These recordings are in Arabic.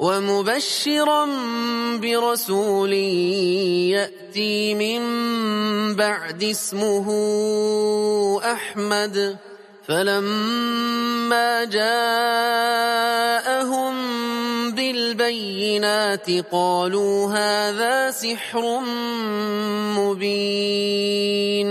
ومبشرا برسول يأتي من بعد اسمه أحمد. فلما جاءهم بالبينات قالوا هذا سحر مبين.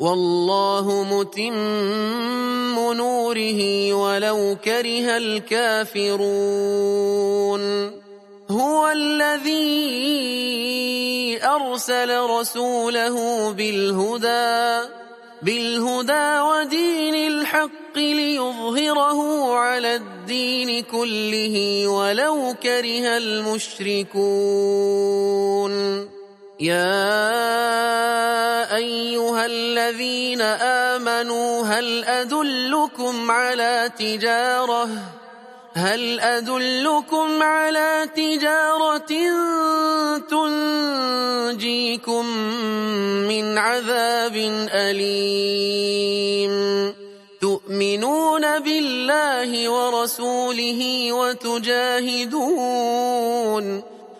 والله متم نوره ولو كره الكافرون. هو الذي أرسل رسوله بالهدى بالهدى ودين الحق ليظهره على الدين كله ولو كره المشركون. يا أيها الذين آمنوا هل أدلكم على تجارة؟ هل أدلكم على تجارة تنجيكم من عذاب أليم؟ تؤمنون بالله ورسوله وتجاهدون.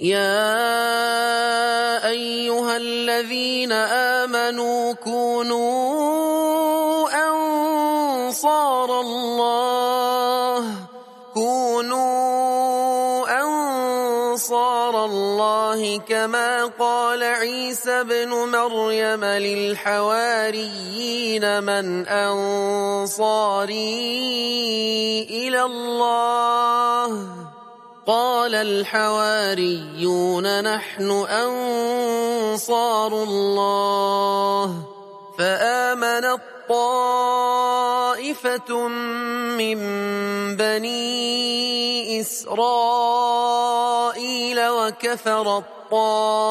يا أيها الذين آمنوا كونوا أنصار الله كونوا أنصار الله كما قال عيسى بن مريم للحواريين من أنصاري إلى الله. قال الحواريون نحن أنصار الله فآمنت طائفة من بني إسرائيل وكفر الطائفة